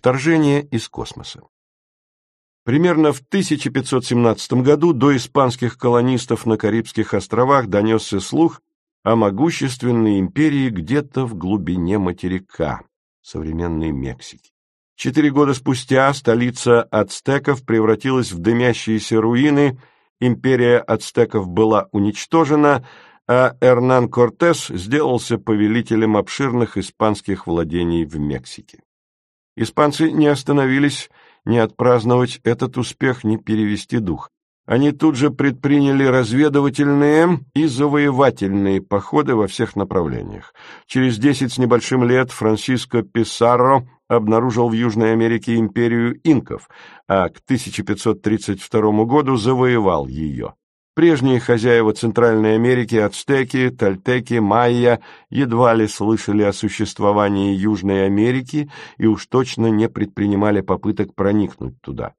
Вторжение из космоса. Примерно в 1517 году до испанских колонистов на Карибских островах донесся слух о могущественной империи где-то в глубине материка, современной Мексики. Четыре года спустя столица ацтеков превратилась в дымящиеся руины, империя ацтеков была уничтожена, а Эрнан Кортес сделался повелителем обширных испанских владений в Мексике. Испанцы не остановились ни отпраздновать этот успех, ни перевести дух. Они тут же предприняли разведывательные и завоевательные походы во всех направлениях. Через десять с небольшим лет Франциско Писарро обнаружил в Южной Америке империю инков, а к 1532 году завоевал ее. Прежние хозяева Центральной Америки, ацтеки, тальтеки, майя, едва ли слышали о существовании Южной Америки и уж точно не предпринимали попыток проникнуть туда.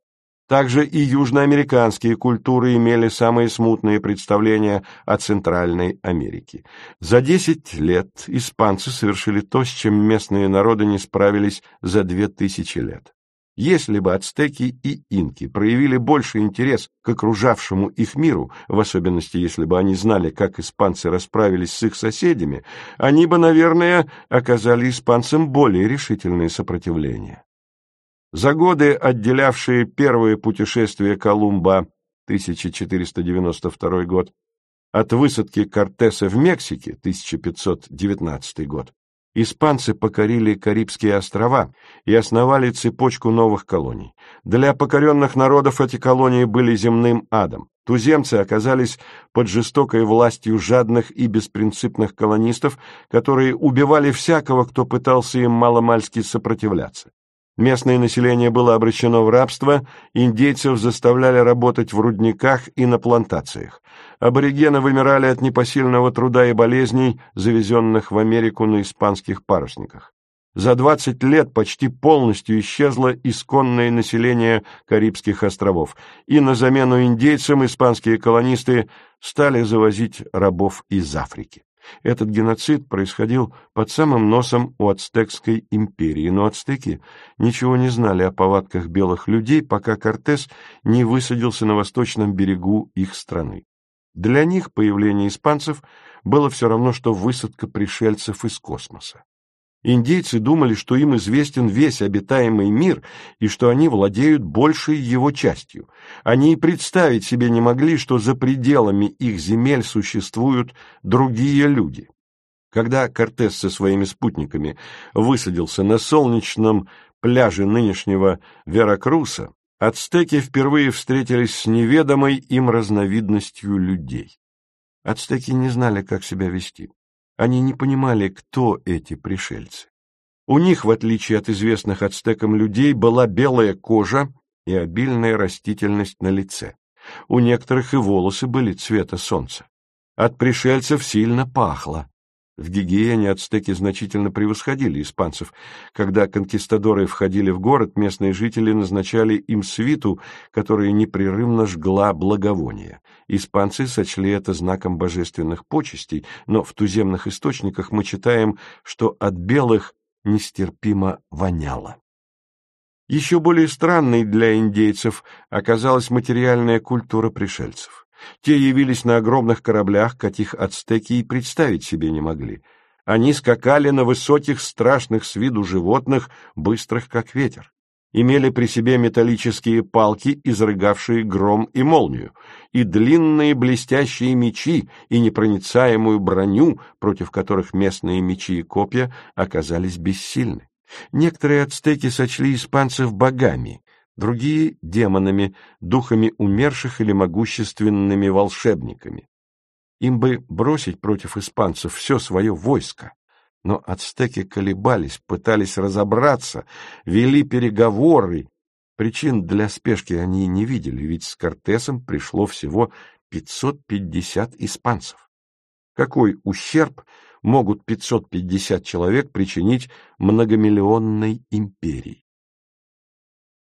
Также и южноамериканские культуры имели самые смутные представления о Центральной Америке. За десять лет испанцы совершили то, с чем местные народы не справились за две тысячи лет. Если бы ацтеки и инки проявили больше интерес к окружавшему их миру, в особенности если бы они знали, как испанцы расправились с их соседями, они бы, наверное, оказали испанцам более решительное сопротивление. За годы, отделявшие первое путешествие Колумба 1492 год от высадки Кортеса в Мексике 1519 год, Испанцы покорили Карибские острова и основали цепочку новых колоний. Для покоренных народов эти колонии были земным адом. Туземцы оказались под жестокой властью жадных и беспринципных колонистов, которые убивали всякого, кто пытался им маломальски сопротивляться. Местное население было обращено в рабство, индейцев заставляли работать в рудниках и на плантациях. Аборигены вымирали от непосильного труда и болезней, завезенных в Америку на испанских парусниках. За 20 лет почти полностью исчезло исконное население Карибских островов, и на замену индейцам испанские колонисты стали завозить рабов из Африки. Этот геноцид происходил под самым носом у ацтекской империи, но ацтеки ничего не знали о повадках белых людей, пока Кортес не высадился на восточном берегу их страны. Для них появление испанцев было все равно, что высадка пришельцев из космоса. Индейцы думали, что им известен весь обитаемый мир и что они владеют большей его частью. Они и представить себе не могли, что за пределами их земель существуют другие люди. Когда Кортес со своими спутниками высадился на солнечном пляже нынешнего Веракруса, ацтеки впервые встретились с неведомой им разновидностью людей. Ацтеки не знали, как себя вести. Они не понимали, кто эти пришельцы. У них, в отличие от известных ацтекам людей, была белая кожа и обильная растительность на лице. У некоторых и волосы были цвета солнца. От пришельцев сильно пахло. В гигиене ацтеки значительно превосходили испанцев. Когда конкистадоры входили в город, местные жители назначали им свиту, которая непрерывно жгла благовония. Испанцы сочли это знаком божественных почестей, но в туземных источниках мы читаем, что от белых нестерпимо воняло. Еще более странной для индейцев оказалась материальная культура пришельцев. Те явились на огромных кораблях, каких ацтеки и представить себе не могли. Они скакали на высоких, страшных с виду животных, быстрых, как ветер. Имели при себе металлические палки, изрыгавшие гром и молнию, и длинные блестящие мечи, и непроницаемую броню, против которых местные мечи и копья оказались бессильны. Некоторые ацтеки сочли испанцев богами, другие — демонами, духами умерших или могущественными волшебниками. Им бы бросить против испанцев все свое войско. Но ацтеки колебались, пытались разобраться, вели переговоры. Причин для спешки они не видели, ведь с Кортесом пришло всего 550 испанцев. Какой ущерб могут 550 человек причинить многомиллионной империи?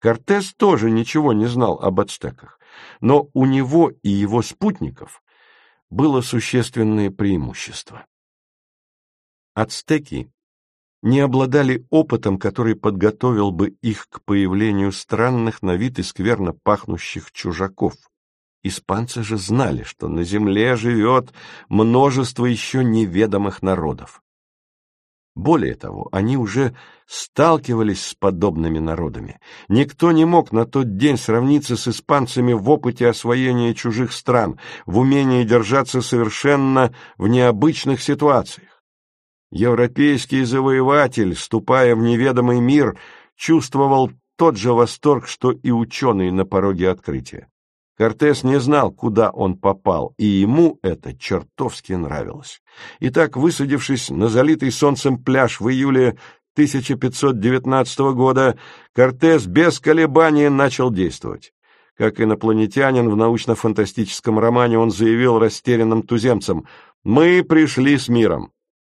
Кортес тоже ничего не знал об ацтеках, но у него и его спутников было существенное преимущество. Ацтеки не обладали опытом, который подготовил бы их к появлению странных на вид и скверно пахнущих чужаков. Испанцы же знали, что на земле живет множество еще неведомых народов. Более того, они уже сталкивались с подобными народами. Никто не мог на тот день сравниться с испанцами в опыте освоения чужих стран, в умении держаться совершенно в необычных ситуациях. Европейский завоеватель, ступая в неведомый мир, чувствовал тот же восторг, что и ученый на пороге открытия. Кортес не знал, куда он попал, и ему это чертовски нравилось. Итак, высадившись на залитый солнцем пляж в июле 1519 года, Кортес без колебаний начал действовать. Как инопланетянин в научно-фантастическом романе он заявил растерянным туземцам «Мы пришли с миром.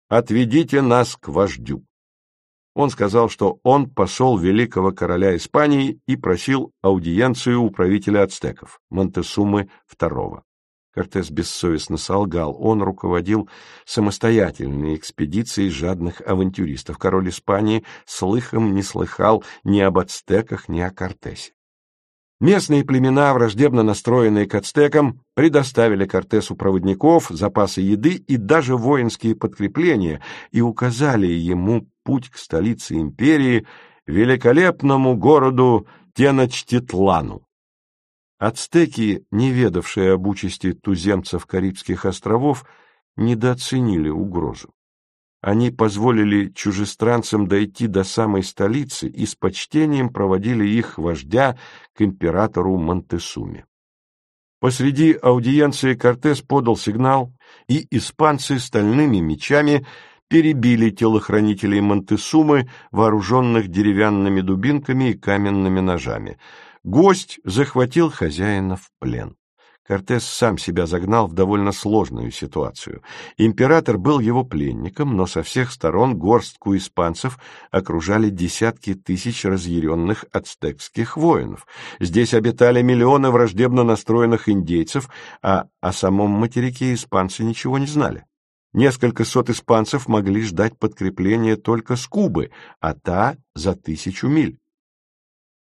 Отведите нас к вождю». Он сказал, что он посол великого короля Испании и просил аудиенцию у правителя ацтеков, Монтесумы II. Кортес бессовестно солгал. Он руководил самостоятельной экспедицией жадных авантюристов. Король Испании слыхом не слыхал ни об ацтеках, ни о Кортесе. Местные племена, враждебно настроенные к ацтекам, предоставили Кортесу проводников, запасы еды и даже воинские подкрепления и указали ему путь к столице империи, великолепному городу Теночтитлану. Ацтеки, не ведавшие об участи туземцев Карибских островов, недооценили угрозу. Они позволили чужестранцам дойти до самой столицы и с почтением проводили их вождя к императору Монтесуме. Посреди аудиенции Кортес подал сигнал, и испанцы стальными мечами перебили телохранителей Монтесумы, вооруженных деревянными дубинками и каменными ножами. Гость захватил хозяина в плен. Кортес сам себя загнал в довольно сложную ситуацию. Император был его пленником, но со всех сторон горстку испанцев окружали десятки тысяч разъяренных ацтекских воинов. Здесь обитали миллионы враждебно настроенных индейцев, а о самом материке испанцы ничего не знали. Несколько сот испанцев могли ждать подкрепления только с Кубы, а та — за тысячу миль.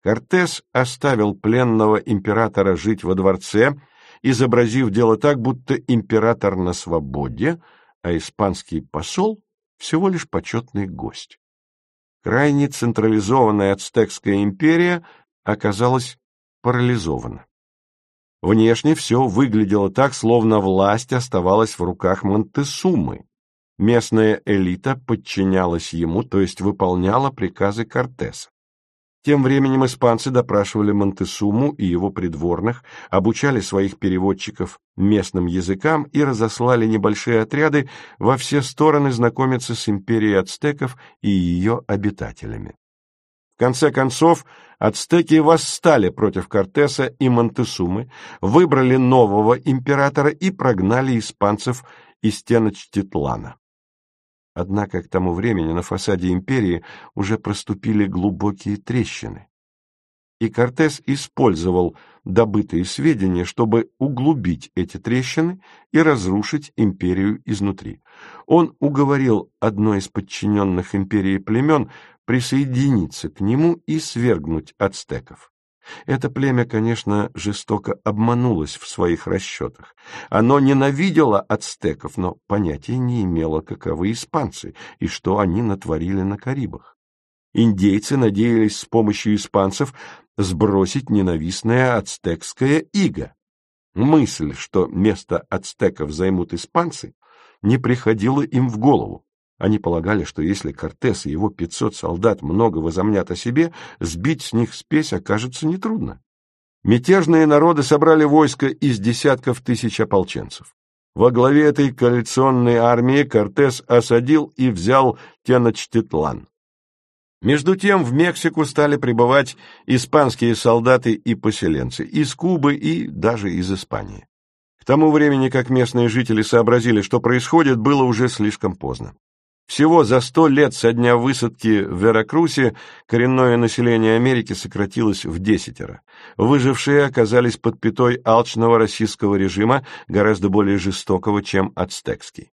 Кортес оставил пленного императора жить во дворце, изобразив дело так, будто император на свободе, а испанский посол — всего лишь почетный гость. Крайне централизованная ацтекская империя оказалась парализована. Внешне все выглядело так, словно власть оставалась в руках Монтесумы. Местная элита подчинялась ему, то есть выполняла приказы Кортеса. Тем временем испанцы допрашивали Монтесуму и его придворных, обучали своих переводчиков местным языкам и разослали небольшие отряды во все стороны знакомиться с империей ацтеков и ее обитателями. Конце концов, ацтеки восстали против Кортеса и Монтесумы, выбрали нового императора и прогнали испанцев из Теночтитлана. Однако к тому времени на фасаде империи уже проступили глубокие трещины. И Кортес использовал добытые сведения, чтобы углубить эти трещины и разрушить империю изнутри. Он уговорил одно из подчиненных империи племен присоединиться к нему и свергнуть ацтеков. Это племя, конечно, жестоко обманулось в своих расчетах. Оно ненавидело ацтеков, но понятия не имело, каковы испанцы и что они натворили на Карибах. Индейцы надеялись с помощью испанцев сбросить ненавистное ацтекское иго. Мысль, что место ацтеков займут испанцы, не приходила им в голову. Они полагали, что если Кортес и его пятьсот солдат много возомнят о себе, сбить с них спесь окажется нетрудно. Мятежные народы собрали войско из десятков тысяч ополченцев. Во главе этой коалиционной армии Кортес осадил и взял Теночтитлан. Между тем в Мексику стали прибывать испанские солдаты и поселенцы из Кубы и даже из Испании. К тому времени, как местные жители сообразили, что происходит, было уже слишком поздно. Всего за сто лет со дня высадки в Веракрусе коренное население Америки сократилось в десятеро. Выжившие оказались под пятой алчного российского режима, гораздо более жестокого, чем ацтекский.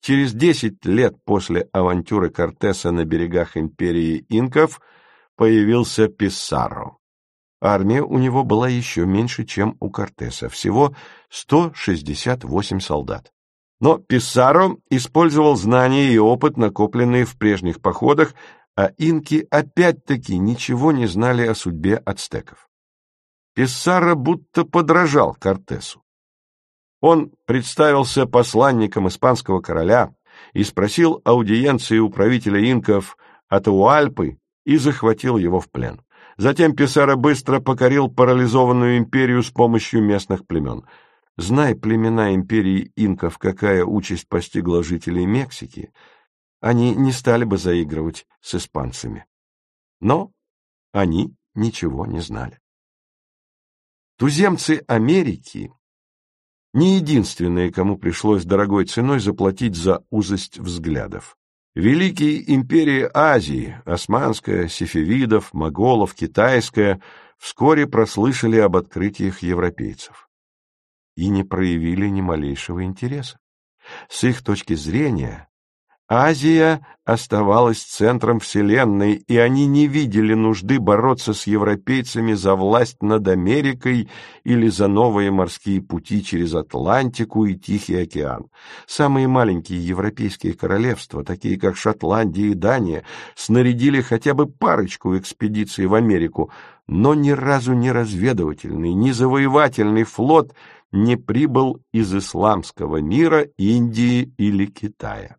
Через десять лет после авантюры Кортеса на берегах империи инков появился Писаро. Армия у него была еще меньше, чем у Кортеса, всего 168 солдат. Но Писаро использовал знания и опыт, накопленные в прежних походах, а инки опять-таки ничего не знали о судьбе ацтеков. Писаро будто подражал Кортесу. Он представился посланником испанского короля и спросил аудиенции у правителя инков Атауальпы и захватил его в плен. Затем Писаро быстро покорил парализованную империю с помощью местных племен. Зная племена империи инков, какая участь постигла жителей Мексики, они не стали бы заигрывать с испанцами. Но они ничего не знали. Туземцы Америки не единственные, кому пришлось дорогой ценой заплатить за узость взглядов. Великие империи Азии, османская, сефевидов, моголов, китайская, вскоре прослышали об открытиях европейцев и не проявили ни малейшего интереса. С их точки зрения, Азия оставалась центром Вселенной, и они не видели нужды бороться с европейцами за власть над Америкой или за новые морские пути через Атлантику и Тихий океан. Самые маленькие европейские королевства, такие как Шотландия и Дания, снарядили хотя бы парочку экспедиций в Америку, но ни разу ни разведывательный, ни завоевательный флот не прибыл из исламского мира, Индии или Китая.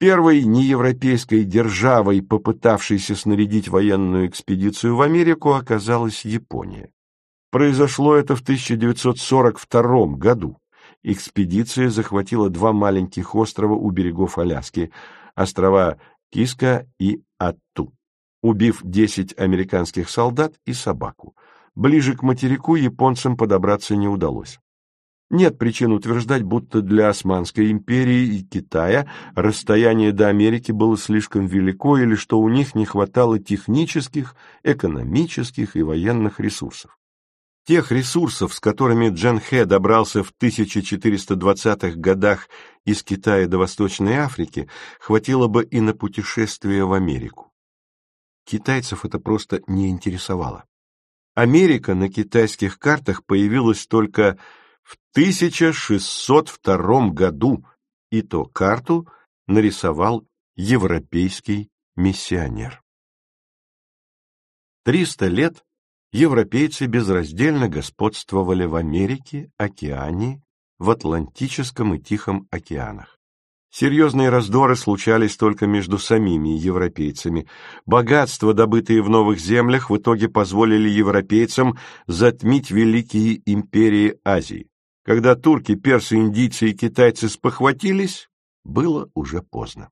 Первой неевропейской державой, попытавшейся снарядить военную экспедицию в Америку, оказалась Япония. Произошло это в 1942 году. Экспедиция захватила два маленьких острова у берегов Аляски, острова Киска и Атту, убив 10 американских солдат и собаку. Ближе к материку японцам подобраться не удалось. Нет причин утверждать, будто для Османской империи и Китая расстояние до Америки было слишком велико или что у них не хватало технических, экономических и военных ресурсов. Тех ресурсов, с которыми Джан Хэ добрался в 1420-х годах из Китая до Восточной Африки, хватило бы и на путешествие в Америку. Китайцев это просто не интересовало. Америка на китайских картах появилась только в 1602 году, и то карту нарисовал европейский миссионер. Триста лет европейцы безраздельно господствовали в Америке, Океане, в Атлантическом и Тихом океанах. Серьезные раздоры случались только между самими европейцами. Богатства, добытые в новых землях, в итоге позволили европейцам затмить великие империи Азии. Когда турки, персы, индийцы и китайцы спохватились, было уже поздно.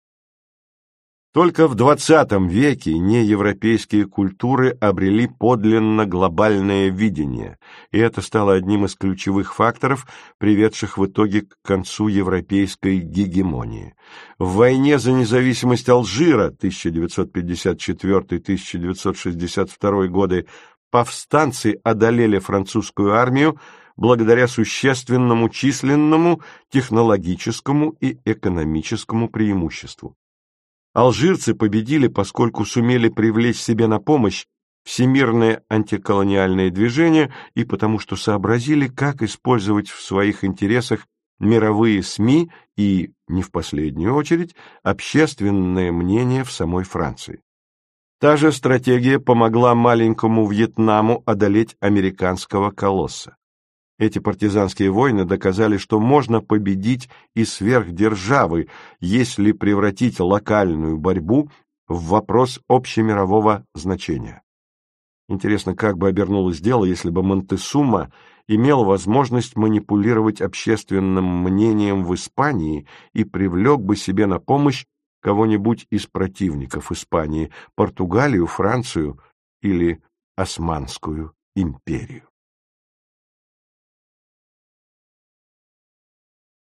Только в XX веке неевропейские культуры обрели подлинно глобальное видение, и это стало одним из ключевых факторов, приведших в итоге к концу европейской гегемонии. В войне за независимость Алжира 1954-1962 годы повстанцы одолели французскую армию, благодаря существенному численному, технологическому и экономическому преимуществу. Алжирцы победили, поскольку сумели привлечь себе на помощь всемирное антиколониальное движение и потому что сообразили, как использовать в своих интересах мировые СМИ и, не в последнюю очередь, общественное мнение в самой Франции. Та же стратегия помогла маленькому Вьетнаму одолеть американского колосса. Эти партизанские войны доказали, что можно победить и сверхдержавы, если превратить локальную борьбу в вопрос общемирового значения. Интересно, как бы обернулось дело, если бы Монтесума имел возможность манипулировать общественным мнением в Испании и привлек бы себе на помощь кого-нибудь из противников Испании, Португалию, Францию или Османскую империю.